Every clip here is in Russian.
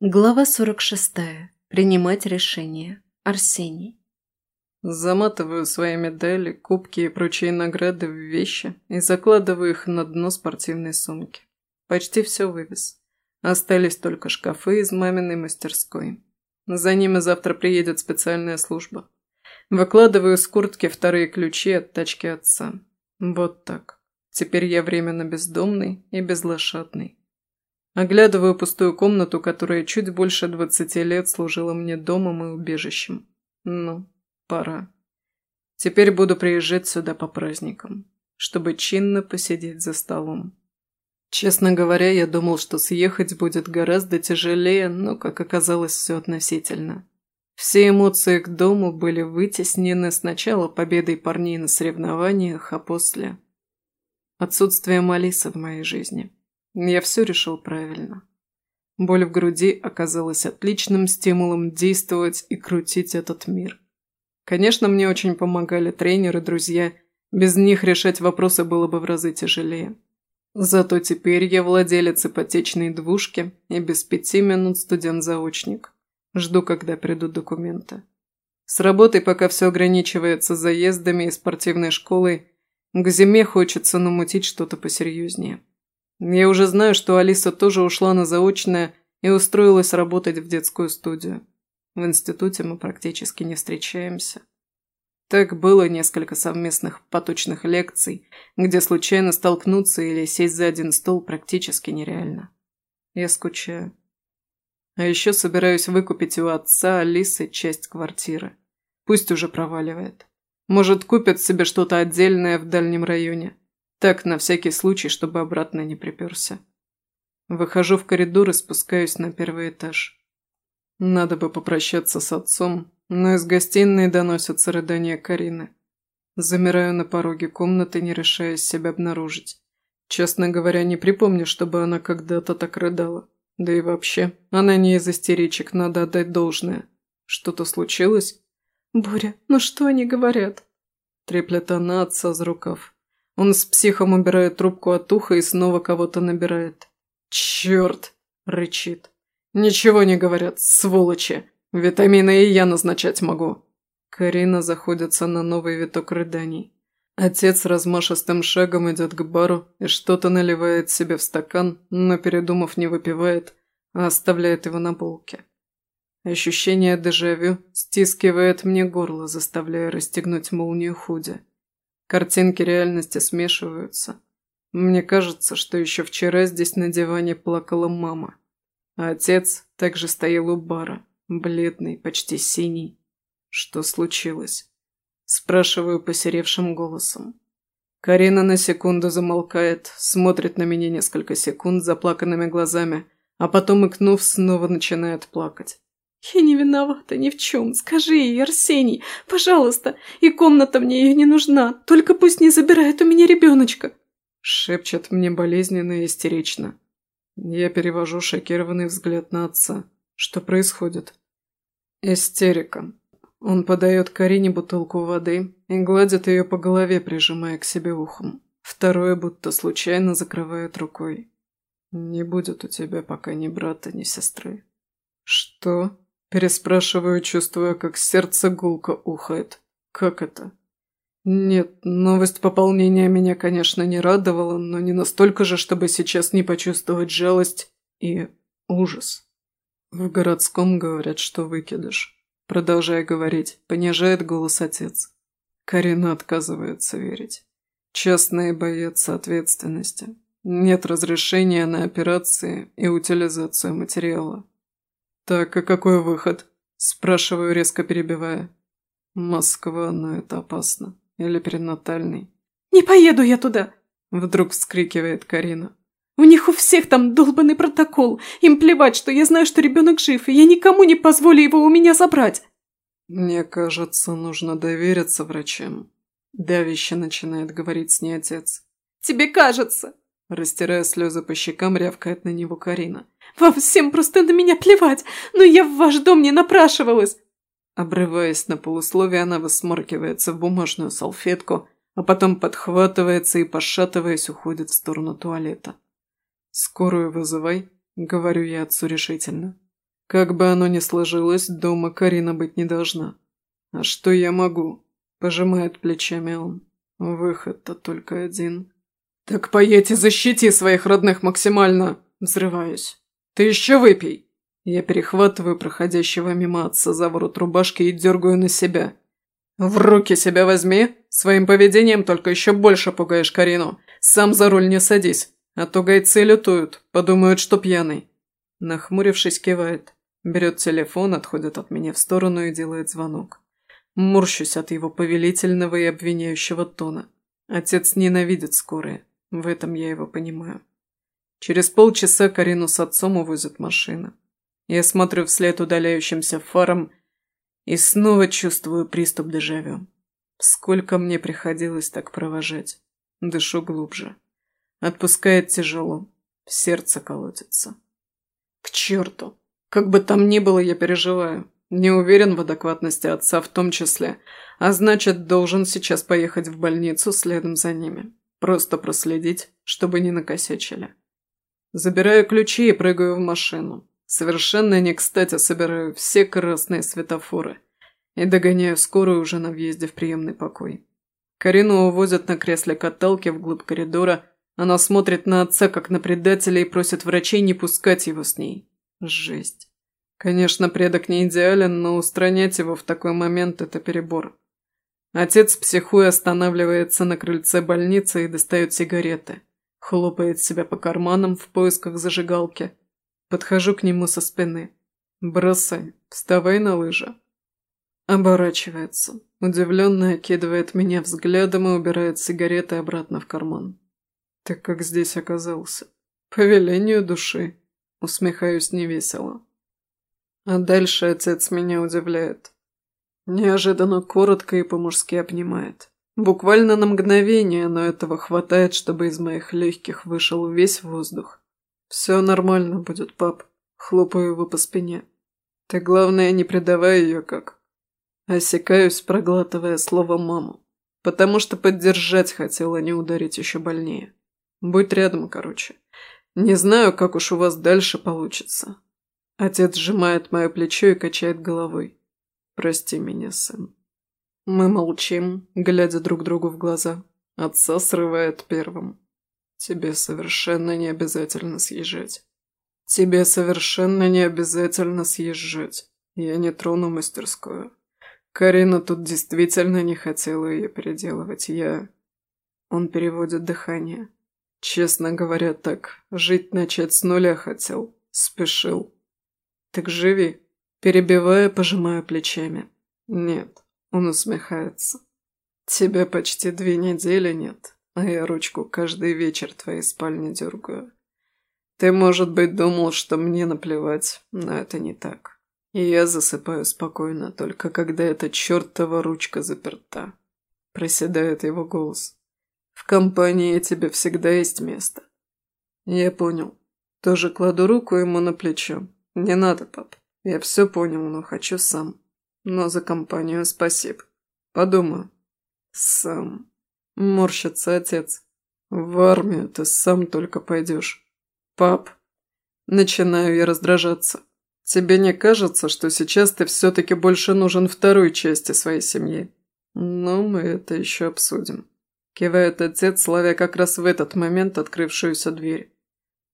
Глава 46. Принимать решение. Арсений. Заматываю свои медали, кубки и прочие награды в вещи и закладываю их на дно спортивной сумки. Почти все вывез. Остались только шкафы из маминой мастерской. За ними завтра приедет специальная служба. Выкладываю с куртки вторые ключи от тачки отца. Вот так. Теперь я временно бездомный и безлошадный. Оглядываю пустую комнату, которая чуть больше двадцати лет служила мне домом и убежищем. Ну, пора. Теперь буду приезжать сюда по праздникам, чтобы чинно посидеть за столом. Честно говоря, я думал, что съехать будет гораздо тяжелее, но, как оказалось, все относительно. Все эмоции к дому были вытеснены сначала победой парней на соревнованиях, а после – отсутствием Алисы в моей жизни. Я все решил правильно. Боль в груди оказалась отличным стимулом действовать и крутить этот мир. Конечно, мне очень помогали тренеры, друзья. Без них решать вопросы было бы в разы тяжелее. Зато теперь я владелец ипотечной двушки и без пяти минут студент-заочник. Жду, когда придут документы. С работой пока все ограничивается заездами и спортивной школой. К зиме хочется намутить что-то посерьезнее. Я уже знаю, что Алиса тоже ушла на заочное и устроилась работать в детскую студию. В институте мы практически не встречаемся. Так было несколько совместных поточных лекций, где случайно столкнуться или сесть за один стол практически нереально. Я скучаю. А еще собираюсь выкупить у отца Алисы часть квартиры. Пусть уже проваливает. Может, купят себе что-то отдельное в дальнем районе. Так, на всякий случай, чтобы обратно не приперся. Выхожу в коридор и спускаюсь на первый этаж. Надо бы попрощаться с отцом, но из гостиной доносятся рыдания Карины. Замираю на пороге комнаты, не решаясь себя обнаружить. Честно говоря, не припомню, чтобы она когда-то так рыдала. Да и вообще, она не из истеричек, надо отдать должное. Что-то случилось? «Боря, ну что они говорят?» Треплет она отца за рукав. Он с психом убирает трубку от уха и снова кого-то набирает. «Черт!» – рычит. «Ничего не говорят, сволочи! Витамины и я назначать могу!» Карина заходится на новый виток рыданий. Отец размашистым шагом идет к бару и что-то наливает себе в стакан, но, передумав, не выпивает, а оставляет его на полке. Ощущение дежавю стискивает мне горло, заставляя расстегнуть молнию худи. Картинки реальности смешиваются. Мне кажется, что еще вчера здесь на диване плакала мама. А отец также стоял у бара, бледный, почти синий. Что случилось? Спрашиваю посеревшим голосом. Карина на секунду замолкает, смотрит на меня несколько секунд заплаканными глазами, а потом, икнув, снова начинает плакать. «Я не виновата ни в чем. Скажи ей, Арсений, пожалуйста. И комната мне ее не нужна. Только пусть не забирает у меня ребеночка». Шепчет мне болезненно и истерично. Я перевожу шокированный взгляд на отца. Что происходит? Истерика. Он подает Карине бутылку воды и гладит ее по голове, прижимая к себе ухом. Второе будто случайно закрывает рукой. «Не будет у тебя пока ни брата, ни сестры». «Что?» Переспрашиваю, чувствуя, как сердце гулко ухает. Как это? Нет, новость пополнения меня, конечно, не радовала, но не настолько же, чтобы сейчас не почувствовать жалость и ужас. В городском говорят, что выкидыш. Продолжая говорить, понижает голос отец. Карина отказывается верить. Частные боятся ответственности. Нет разрешения на операции и утилизацию материала. «Так, а какой выход?» – спрашиваю, резко перебивая. «Москва, но это опасно. Или перинатальный». «Не поеду я туда!» – вдруг вскрикивает Карина. «У них у всех там долбанный протокол. Им плевать, что я знаю, что ребенок жив, и я никому не позволю его у меня забрать». «Мне кажется, нужно довериться врачам», – давище начинает говорить с ней отец. «Тебе кажется!» Растирая слезы по щекам, рявкает на него Карина. Вам всем просто на меня плевать, но я в ваш дом не напрашивалась!» Обрываясь на полусловие, она высморкивается в бумажную салфетку, а потом подхватывается и, пошатываясь, уходит в сторону туалета. «Скорую вызывай», — говорю я отцу решительно. Как бы оно ни сложилось, дома Карина быть не должна. А что я могу? Пожимает плечами он. Выход-то только один. Так поедь и защити своих родных максимально. Взрываюсь. Ты еще выпей. Я перехватываю проходящего мимо отца за ворот рубашки и дергаю на себя. В руки себя возьми. Своим поведением только еще больше пугаешь Карину. Сам за руль не садись, а то гайцы лютуют, подумают, что пьяный. Нахмурившись, кивает. Берет телефон, отходит от меня в сторону и делает звонок. Морщусь от его повелительного и обвиняющего тона. Отец ненавидит скорые. В этом я его понимаю. Через полчаса Карину с отцом увозят машина. Я смотрю вслед удаляющимся фарам и снова чувствую приступ дежавю. Сколько мне приходилось так провожать. Дышу глубже. Отпускает тяжело. Сердце колотится. К черту! Как бы там ни было, я переживаю. Не уверен в адекватности отца в том числе, а значит, должен сейчас поехать в больницу следом за ними. Просто проследить, чтобы не накосячили. Забираю ключи и прыгаю в машину. Совершенно не кстати собираю все красные светофоры и догоняю скорую уже на въезде в приемный покой. Карину увозят на кресле каталки вглубь коридора. Она смотрит на отца как на предателя и просит врачей не пускать его с ней. Жесть. Конечно, предок не идеален, но устранять его в такой момент – это перебор. Отец психуя останавливается на крыльце больницы и достает сигареты. Хлопает себя по карманам в поисках зажигалки. Подхожу к нему со спины. «Бросай, вставай на лыжи». Оборачивается, удивленно окидывает меня взглядом и убирает сигареты обратно в карман. «Ты как здесь оказался?» «По велению души», Усмехаюсь невесело. А дальше отец меня удивляет. Неожиданно коротко и по-мужски обнимает. Буквально на мгновение, но этого хватает, чтобы из моих легких вышел весь воздух. «Все нормально будет, пап», — хлопаю его по спине. «Ты, главное, не предавай ее как». Осекаюсь, проглатывая слово «маму», потому что поддержать хотела, не ударить еще больнее. Будь рядом, короче. Не знаю, как уж у вас дальше получится. Отец сжимает мое плечо и качает головой. Прости меня, сын. Мы молчим, глядя друг другу в глаза. Отца срывает первым. Тебе совершенно не обязательно съезжать. Тебе совершенно не обязательно съезжать. Я не трону мастерскую. Карина тут действительно не хотела ее переделывать. Я... Он переводит дыхание. Честно говоря, так, жить начать с нуля хотел, спешил. Так живи. Перебивая, пожимаю плечами. Нет, он усмехается. Тебя почти две недели нет, а я ручку каждый вечер твоей спальни дергаю. Ты, может быть, думал, что мне наплевать, но это не так. И я засыпаю спокойно, только когда эта чертова ручка заперта. Проседает его голос. В компании тебе всегда есть место. Я понял. Тоже кладу руку ему на плечо. Не надо, пап. Я все понял, но хочу сам. Но за компанию спасибо. Подумаю. Сам. Морщится отец. В армию ты сам только пойдешь. Пап. Начинаю я раздражаться. Тебе не кажется, что сейчас ты все-таки больше нужен второй части своей семьи? Но мы это еще обсудим. Кивает отец, славя как раз в этот момент открывшуюся дверь.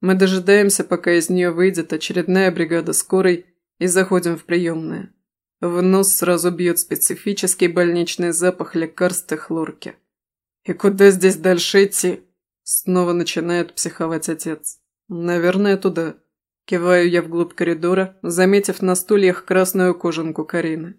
Мы дожидаемся, пока из нее выйдет очередная бригада скорой, и заходим в приемную. В нос сразу бьет специфический больничный запах лекарств и хлорки. «И куда здесь дальше идти?» Снова начинает психовать отец. «Наверное, туда». Киваю я вглубь коридора, заметив на стульях красную кожанку Карины.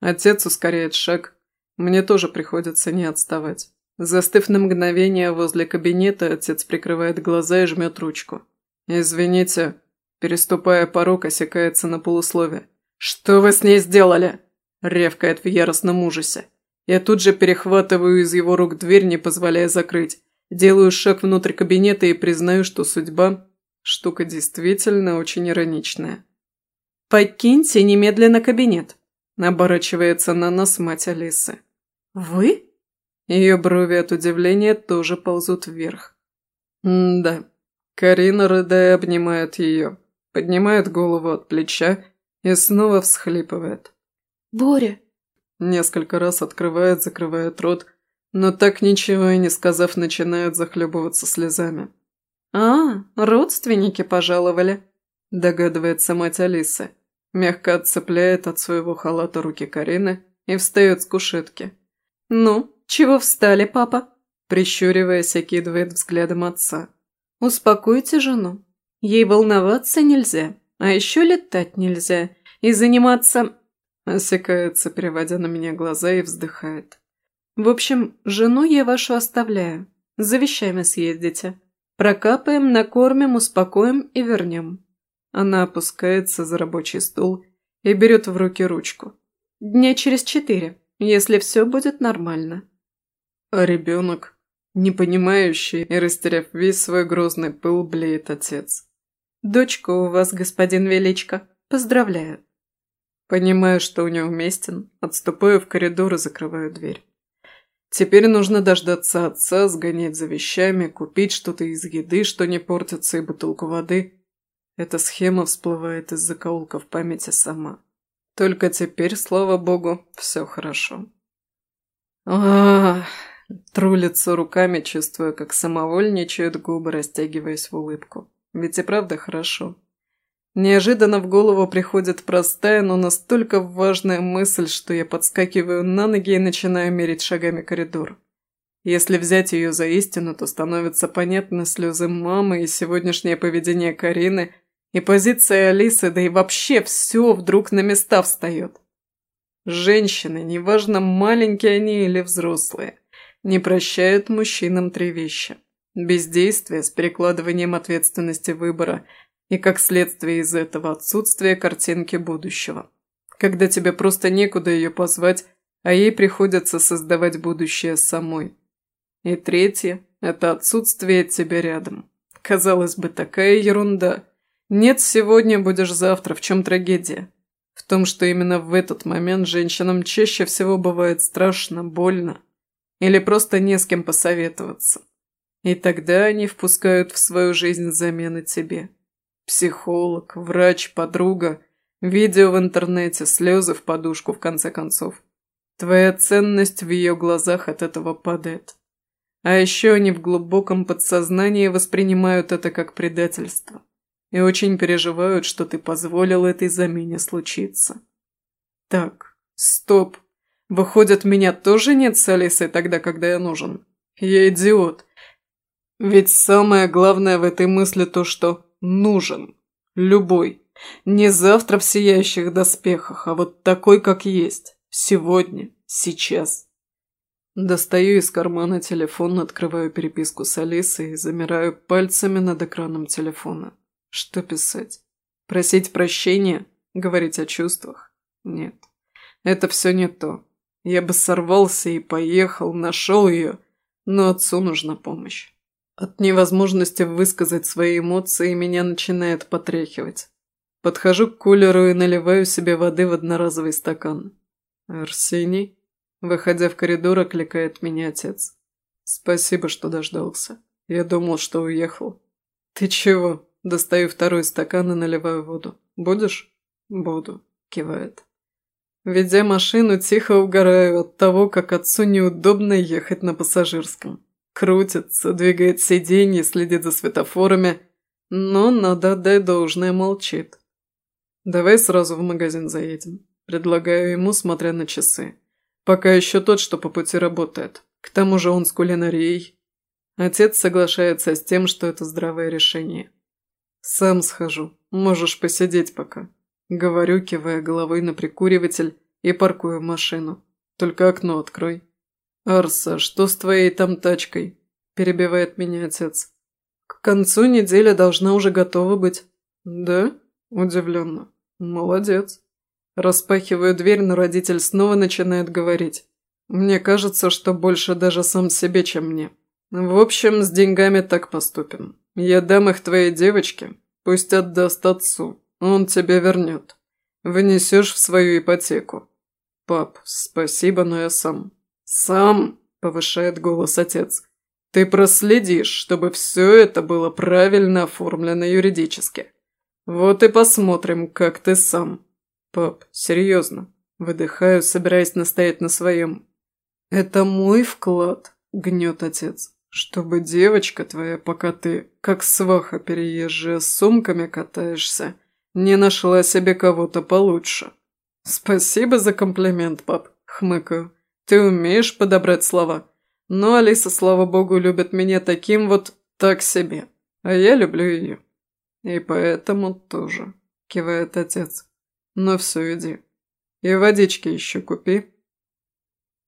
Отец ускоряет шаг. Мне тоже приходится не отставать. Застыв на мгновение возле кабинета, отец прикрывает глаза и жмет ручку. «Извините», переступая порог, осекается на полуслове. «Что вы с ней сделали?» ревкает в яростном ужасе. Я тут же перехватываю из его рук дверь, не позволяя закрыть. Делаю шаг внутрь кабинета и признаю, что судьба – штука действительно очень ироничная. «Покиньте немедленно кабинет», – оборачивается на нас мать Алисы. «Вы?» Ее брови от удивления тоже ползут вверх. М да. Карина, рыдая, обнимает ее. поднимает голову от плеча и снова всхлипывает. «Боря!» Несколько раз открывает, закрывает рот, но так ничего и не сказав, начинает захлебываться слезами. «А, родственники пожаловали», – догадывается мать Алисы. Мягко отцепляет от своего халата руки Карины и встает с кушетки. «Ну, чего встали, папа?» Прищуриваясь, окидывает взглядом отца. «Успокойте жену. Ей волноваться нельзя, а еще летать нельзя. И заниматься...» Осекается, переводя на меня глаза и вздыхает. «В общем, жену я вашу оставляю. За вещами съездите. Прокапаем, накормим, успокоим и вернем». Она опускается за рабочий стул и берет в руки ручку. «Дня через четыре, если все будет нормально». А ребенок, непонимающий и растеряв весь свой грозный пыл, блеет отец. «Дочка у вас, господин Величко. Поздравляю». Понимаю, что у него уместен, отступаю в коридор и закрываю дверь. Теперь нужно дождаться отца, сгонять за вещами, купить что-то из еды, что не портится, и бутылку воды. Эта схема всплывает из закоулка в памяти сама. Только теперь, слава богу, все хорошо. Ах, тру лицо руками, чувствуя, как самовольничают губы, растягиваясь в улыбку. Ведь и правда хорошо. Неожиданно в голову приходит простая, но настолько важная мысль, что я подскакиваю на ноги и начинаю мерить шагами коридор. Если взять ее за истину, то становятся понятны слезы мамы и сегодняшнее поведение Карины, и позиция Алисы, да и вообще все вдруг на места встает. Женщины, неважно, маленькие они или взрослые, не прощают мужчинам три вещи. Бездействие с перекладыванием ответственности выбора – и как следствие из этого отсутствие картинки будущего. Когда тебе просто некуда ее позвать, а ей приходится создавать будущее самой. И третье – это отсутствие тебя рядом. Казалось бы, такая ерунда. Нет сегодня, будешь завтра, в чем трагедия? В том, что именно в этот момент женщинам чаще всего бывает страшно, больно. Или просто не с кем посоветоваться. И тогда они впускают в свою жизнь замены тебе. Психолог, врач, подруга, видео в интернете, слезы в подушку, в конце концов. Твоя ценность в ее глазах от этого падает. А еще они в глубоком подсознании воспринимают это как предательство. И очень переживают, что ты позволил этой замене случиться. Так, стоп. Выходит, меня тоже нет с Алисой тогда, когда я нужен? Я идиот. Ведь самое главное в этой мысли то, что нужен. Любой. Не завтра в сияющих доспехах, а вот такой, как есть. Сегодня. Сейчас. Достаю из кармана телефон, открываю переписку с Алисой и замираю пальцами над экраном телефона. Что писать? Просить прощения? Говорить о чувствах? Нет. Это все не то. Я бы сорвался и поехал, нашел ее, но отцу нужна помощь. От невозможности высказать свои эмоции меня начинает потряхивать. Подхожу к кулеру и наливаю себе воды в одноразовый стакан. «Арсений?» Выходя в коридор, окликает меня отец. «Спасибо, что дождался. Я думал, что уехал». «Ты чего?» Достаю второй стакан и наливаю воду. «Будешь?» «Буду», – кивает. Ведя машину, тихо угораю от того, как отцу неудобно ехать на пассажирском. Крутится, двигает сиденье, следит за светофорами, но, надо отдать должное, молчит. «Давай сразу в магазин заедем», – предлагаю ему, смотря на часы. «Пока еще тот, что по пути работает. К тому же он с кулинарией». Отец соглашается с тем, что это здравое решение. «Сам схожу. Можешь посидеть пока». Говорю, кивая головой на прикуриватель и паркую машину. «Только окно открой». «Арса, что с твоей там тачкой?» – перебивает меня отец. «К концу недели должна уже готова быть». «Да?» – удивленно. «Молодец». Распахиваю дверь, но родитель снова начинает говорить. Мне кажется, что больше даже сам себе, чем мне. В общем, с деньгами так поступим. Я дам их твоей девочке, пусть отдаст отцу, он тебе вернет. Внесешь в свою ипотеку. Пап, спасибо, но я сам. «Сам», – повышает голос отец, – «ты проследишь, чтобы все это было правильно оформлено юридически. Вот и посмотрим, как ты сам. Пап, серьезно. Выдыхаю, собираясь настоять на своем. Это мой вклад, гнет отец. Чтобы девочка твоя, пока ты, как сваха переезжая, с сумками катаешься, не нашла себе кого-то получше. Спасибо за комплимент, пап, хмыкаю. Ты умеешь подобрать слова. Но Алиса, слава богу, любит меня таким вот так себе. А я люблю ее. И поэтому тоже, кивает отец. Ну все, иди. И водички еще купи.